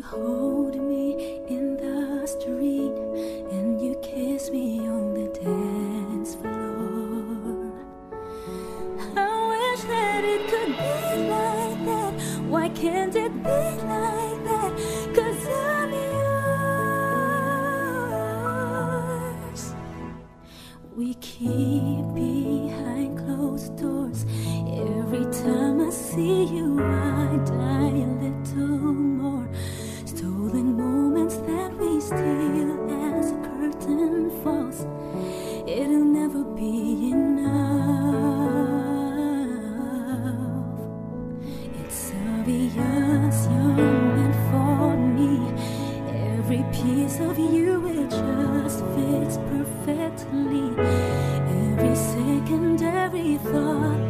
you hold me in the street and you kiss me on the dance floor. I wish that it could be like that. Why can't it be like that? Cause I'm yours. We keep behind closed doors. Every time I see you, I die. obvious you're meant for me. Every piece of you it just fits perfectly. Every second, every thought.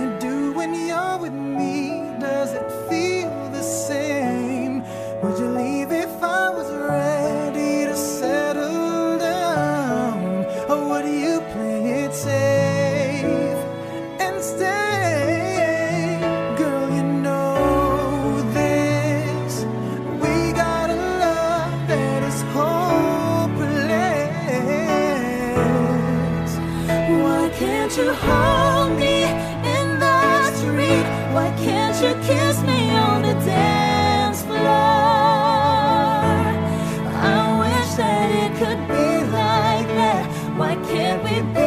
can't you hold me in the street? Why can't you kiss me on the dance floor? I wish that it could be like that. Why can't we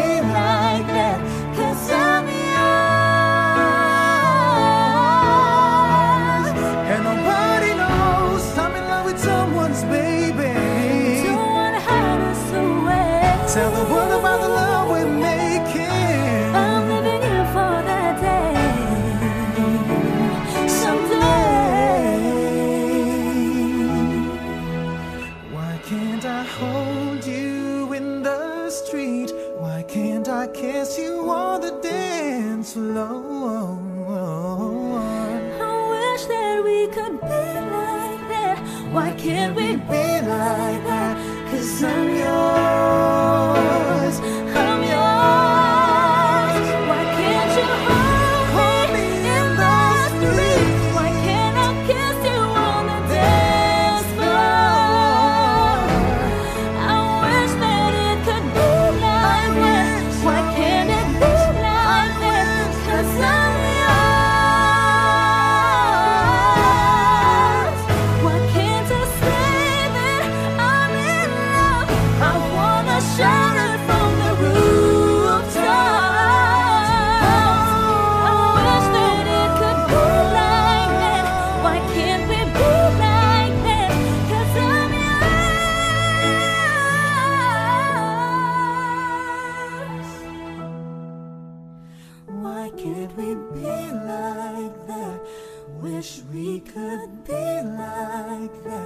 and slow. I wish that we could be like that. Why can't we be? can't we be like that? Wish we could be like that.